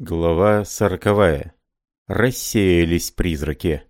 Глава сороковая. Рассеялись призраки.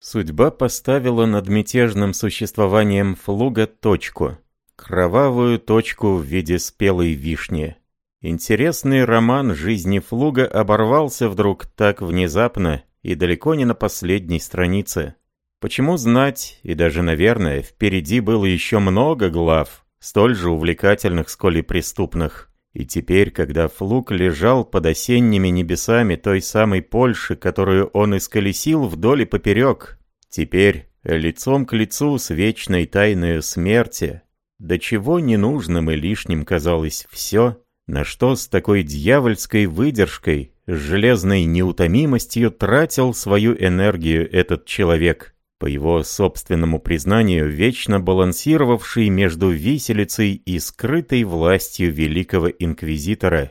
Судьба поставила над мятежным существованием Флуга точку. Кровавую точку в виде спелой вишни. Интересный роман жизни Флуга оборвался вдруг так внезапно и далеко не на последней странице. Почему знать, и даже, наверное, впереди было еще много глав, столь же увлекательных, сколь и преступных. И теперь, когда Флук лежал под осенними небесами той самой Польши, которую он исколесил вдоль и поперек, теперь, лицом к лицу с вечной тайной смерти, до чего ненужным и лишним казалось все, на что с такой дьявольской выдержкой, с железной неутомимостью тратил свою энергию этот человек по его собственному признанию, вечно балансировавший между виселицей и скрытой властью великого инквизитора.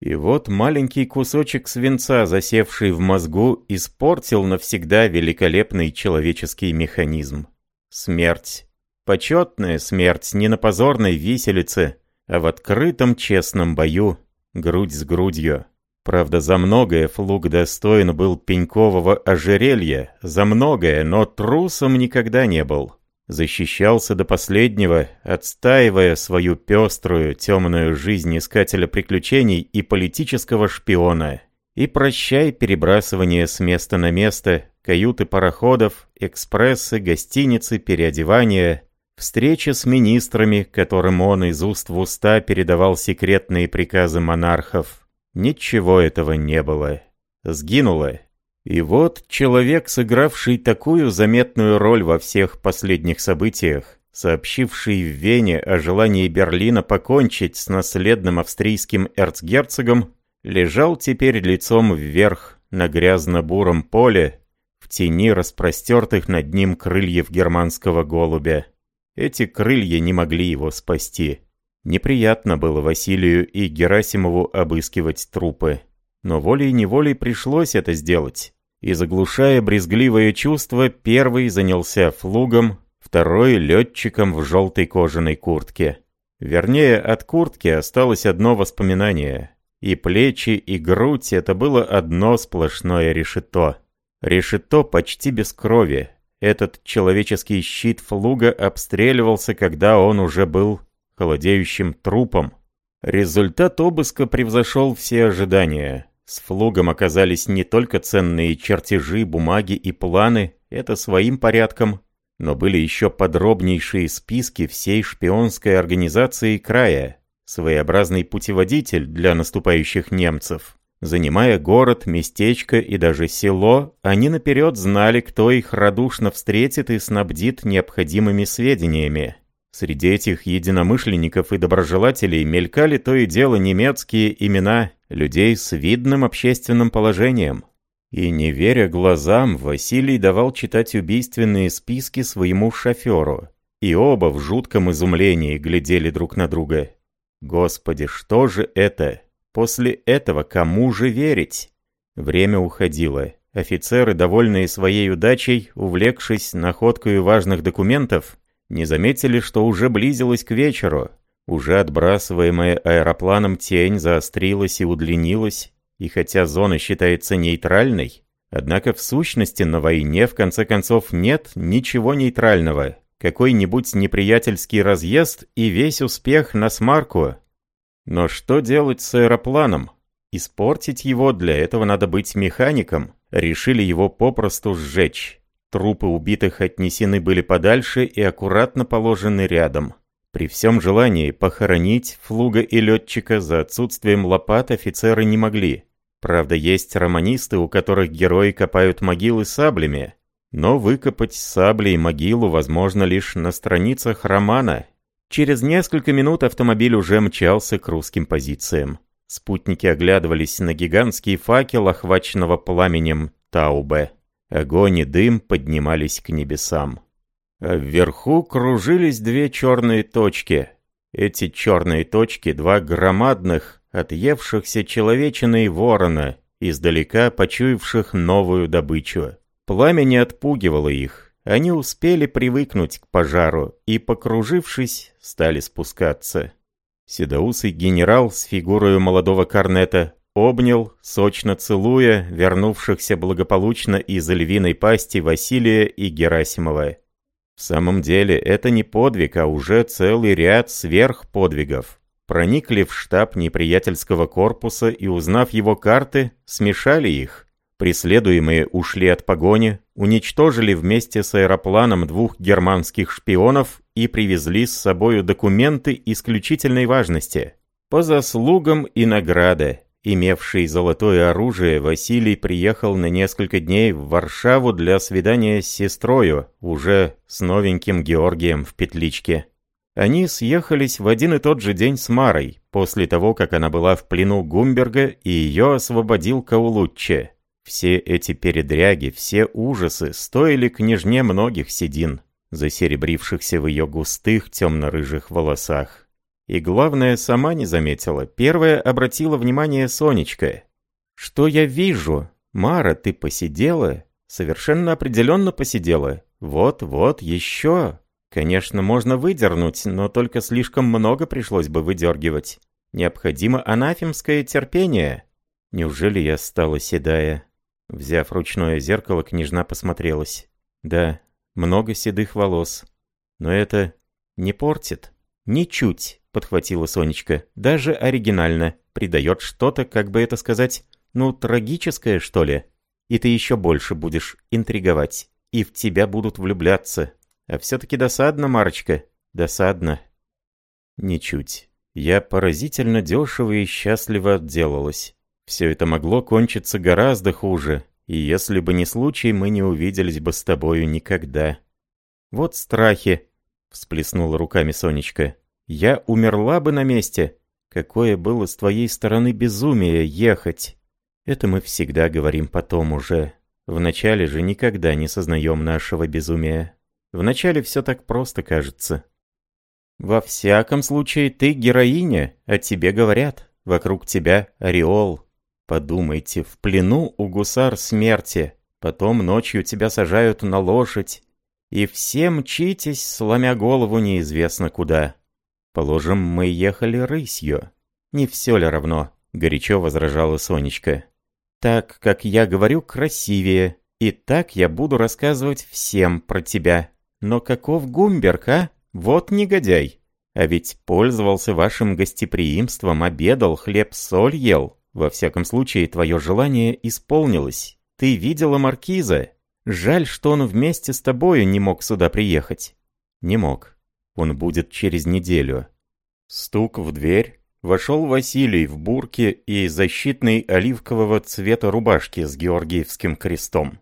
И вот маленький кусочек свинца, засевший в мозгу, испортил навсегда великолепный человеческий механизм. Смерть. Почетная смерть не на позорной виселице, а в открытом честном бою, грудь с грудью. Правда, за многое Флуг достоин был пенькового ожерелья, за многое, но трусом никогда не был. Защищался до последнего, отстаивая свою пеструю, темную жизнь искателя приключений и политического шпиона. И прощай перебрасывание с места на место, каюты пароходов, экспрессы, гостиницы, переодевания, встречи с министрами, которым он из уст в уста передавал секретные приказы монархов. Ничего этого не было. Сгинуло. И вот человек, сыгравший такую заметную роль во всех последних событиях, сообщивший в Вене о желании Берлина покончить с наследным австрийским эрцгерцогом, лежал теперь лицом вверх на грязно-буром поле, в тени распростертых над ним крыльев германского голубя. Эти крылья не могли его спасти. Неприятно было Василию и Герасимову обыскивать трупы. Но волей-неволей пришлось это сделать. И заглушая брезгливое чувство, первый занялся флугом, второй — летчиком в желтой кожаной куртке. Вернее, от куртки осталось одно воспоминание. И плечи, и грудь — это было одно сплошное решето. Решето почти без крови. Этот человеческий щит флуга обстреливался, когда он уже был холодеющим трупом. Результат обыска превзошел все ожидания. С флугом оказались не только ценные чертежи, бумаги и планы, это своим порядком, но были еще подробнейшие списки всей шпионской организации края, своеобразный путеводитель для наступающих немцев. Занимая город, местечко и даже село, они наперед знали, кто их радушно встретит и снабдит необходимыми сведениями. Среди этих единомышленников и доброжелателей мелькали то и дело немецкие имена людей с видным общественным положением. И не веря глазам, Василий давал читать убийственные списки своему шоферу. И оба в жутком изумлении глядели друг на друга. Господи, что же это? После этого кому же верить? Время уходило. Офицеры, довольные своей удачей, увлекшись находкой важных документов, не заметили, что уже близилось к вечеру. Уже отбрасываемая аэропланом тень заострилась и удлинилась, и хотя зона считается нейтральной, однако в сущности на войне в конце концов нет ничего нейтрального. Какой-нибудь неприятельский разъезд и весь успех на смарку. Но что делать с аэропланом? Испортить его для этого надо быть механиком. Решили его попросту сжечь. Трупы убитых отнесены были подальше и аккуратно положены рядом. При всем желании похоронить флуга и летчика за отсутствием лопат офицеры не могли. Правда, есть романисты, у которых герои копают могилы саблями. Но выкопать саблей могилу возможно лишь на страницах романа. Через несколько минут автомобиль уже мчался к русским позициям. Спутники оглядывались на гигантский факел, охваченного пламенем Таубе. Огонь и дым поднимались к небесам. А вверху кружились две черные точки. Эти черные точки — два громадных, отъевшихся человечины и ворона, издалека почуявших новую добычу. Пламя не отпугивало их. Они успели привыкнуть к пожару и, покружившись, стали спускаться. Седоусый генерал с фигурой молодого корнета обнял, сочно целуя, вернувшихся благополучно из львиной пасти Василия и Герасимова. В самом деле, это не подвиг, а уже целый ряд сверхподвигов. Проникли в штаб неприятельского корпуса и, узнав его карты, смешали их. Преследуемые ушли от погони, уничтожили вместе с аэропланом двух германских шпионов и привезли с собою документы исключительной важности. По заслугам и награды, имевший золотое оружие, Василий приехал на несколько дней в Варшаву для свидания с сестрою, уже с новеньким Георгием в петличке. Они съехались в один и тот же день с Марой, после того, как она была в плену Гумберга и ее освободил Каулучче. Все эти передряги, все ужасы стоили княжне многих седин, засеребрившихся в ее густых темно-рыжих волосах. И главное, сама не заметила. Первая обратила внимание Сонечка. «Что я вижу? Мара, ты посидела?» «Совершенно определенно посидела. Вот-вот, еще!» «Конечно, можно выдернуть, но только слишком много пришлось бы выдергивать. Необходимо анафемское терпение». «Неужели я стала седая?» Взяв ручное зеркало, княжна посмотрелась. «Да, много седых волос. Но это не портит. Ничуть». — подхватила Сонечка. «Даже оригинально. Придает что-то, как бы это сказать, ну, трагическое, что ли. И ты еще больше будешь интриговать. И в тебя будут влюбляться. А все-таки досадно, Марочка. Досадно». «Ничуть. Я поразительно дешево и счастливо отделалась. Все это могло кончиться гораздо хуже, и если бы не случай, мы не увиделись бы с тобою никогда». «Вот страхи», — всплеснула руками Сонечка. Я умерла бы на месте. Какое было с твоей стороны безумие ехать. Это мы всегда говорим потом уже. Вначале же никогда не сознаем нашего безумия. Вначале все так просто кажется. Во всяком случае, ты героиня, о тебе говорят. Вокруг тебя ореол. Подумайте, в плену у гусар смерти. Потом ночью тебя сажают на лошадь. И все мчитесь, сломя голову неизвестно куда. Положим, мы ехали рысью. Не все ли равно, горячо возражала Сонечка. Так, как я говорю, красивее. И так я буду рассказывать всем про тебя. Но каков Гумберг, а? Вот негодяй. А ведь пользовался вашим гостеприимством, обедал, хлеб-соль ел. Во всяком случае, твое желание исполнилось. Ты видела маркиза. Жаль, что он вместе с тобою не мог сюда приехать. Не мог. Он будет через неделю. Стук в дверь. Вошел Василий в бурке и защитной оливкового цвета рубашки с георгиевским крестом.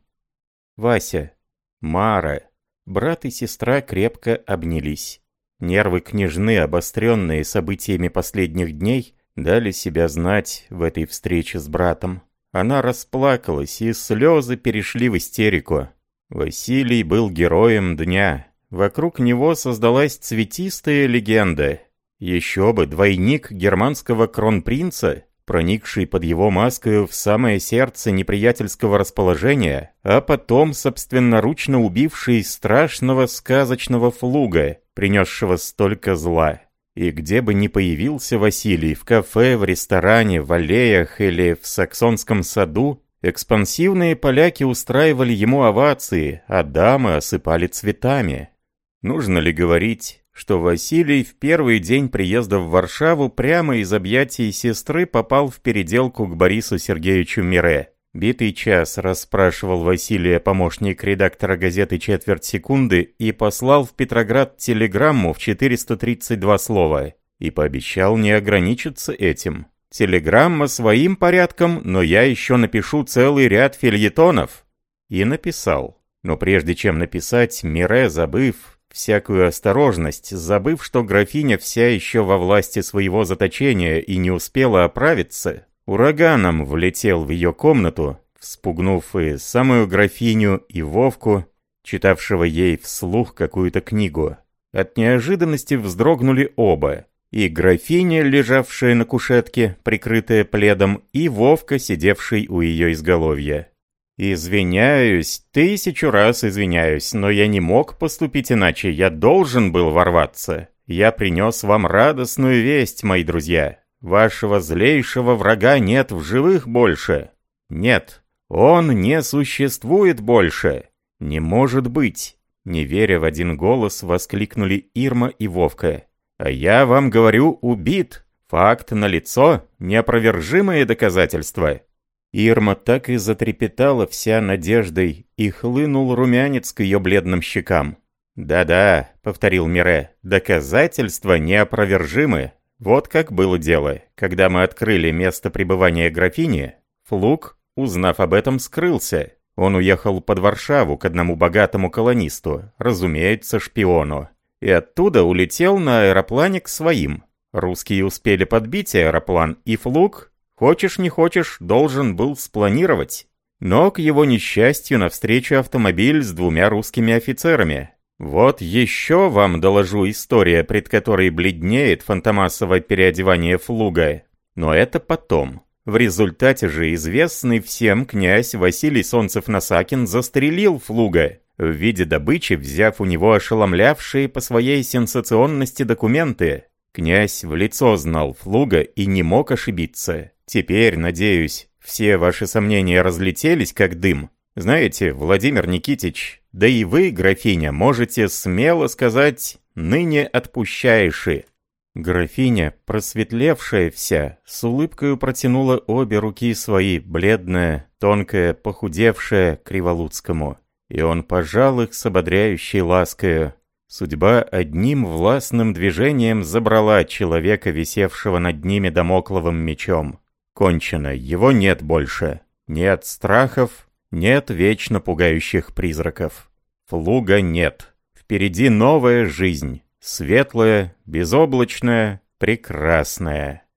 Вася, Мара, брат и сестра крепко обнялись. Нервы княжны, обостренные событиями последних дней, дали себя знать в этой встрече с братом. Она расплакалась, и слезы перешли в истерику. Василий был героем дня, Вокруг него создалась цветистая легенда. Еще бы, двойник германского кронпринца, проникший под его маской в самое сердце неприятельского расположения, а потом собственноручно убивший страшного сказочного флуга, принесшего столько зла. И где бы ни появился Василий, в кафе, в ресторане, в аллеях или в саксонском саду, экспансивные поляки устраивали ему овации, а дамы осыпали цветами. Нужно ли говорить, что Василий в первый день приезда в Варшаву прямо из объятий сестры попал в переделку к Борису Сергеевичу Мире? Битый час расспрашивал Василия помощник редактора газеты «Четверть секунды» и послал в Петроград телеграмму в 432 слова. И пообещал не ограничиться этим. Телеграмма своим порядком, но я еще напишу целый ряд фильетонов. И написал. Но прежде чем написать, Мире, забыв, всякую осторожность, забыв, что графиня вся еще во власти своего заточения и не успела оправиться, ураганом влетел в ее комнату, вспугнув и самую графиню, и Вовку, читавшего ей вслух какую-то книгу. От неожиданности вздрогнули оба. И графиня, лежавшая на кушетке, прикрытая пледом, и Вовка, сидевший у ее изголовья. «Извиняюсь, тысячу раз извиняюсь, но я не мог поступить иначе, я должен был ворваться. я принес вам радостную весть, мои друзья. Вашего злейшего врага нет в живых больше. Нет, он не существует больше. Не может быть. Не веря в один голос, воскликнули Ирма и Вовка. А я вам говорю, убит. Факт налицо, неопровержимые доказательства. Ирма так и затрепетала вся надеждой, и хлынул румянец к ее бледным щекам. «Да-да», — повторил Мире, — «доказательства неопровержимы. Вот как было дело. Когда мы открыли место пребывания графини, Флук, узнав об этом, скрылся. Он уехал под Варшаву к одному богатому колонисту, разумеется, шпиону. И оттуда улетел на аэроплане к своим. Русские успели подбить аэроплан, и Флук, хочешь не хочешь, должен был спланировать. Но, к его несчастью, навстречу автомобиль с двумя русскими офицерами, вот еще вам доложу история, пред которой бледнеет фантомасовое переодевание флуга. Но это потом. В результате же известный всем князь Василий Солнцев-Насакин застрелил флуга, в виде добычи взяв у него ошеломлявшие по своей сенсационности документы. Князь в лицо знал флуга и не мог ошибиться. Теперь, надеюсь, все ваши сомнения разлетелись как дым. Знаете, Владимир Никитич, да и вы, графиня, можете смело сказать «ныне отпущаеши». Графиня, просветлевшая вся, с улыбкою протянула обе руки свои, бледная, тонкая, похудевшая, Криволуцкому. И он пожал их с ободряющей ласкою. Судьба одним властным движением забрала человека, висевшего над ними домокловым мечом. Кончено, его нет больше. Нет страхов, нет вечно пугающих призраков. Флуга нет. Впереди новая жизнь. Светлая, безоблачная, прекрасная.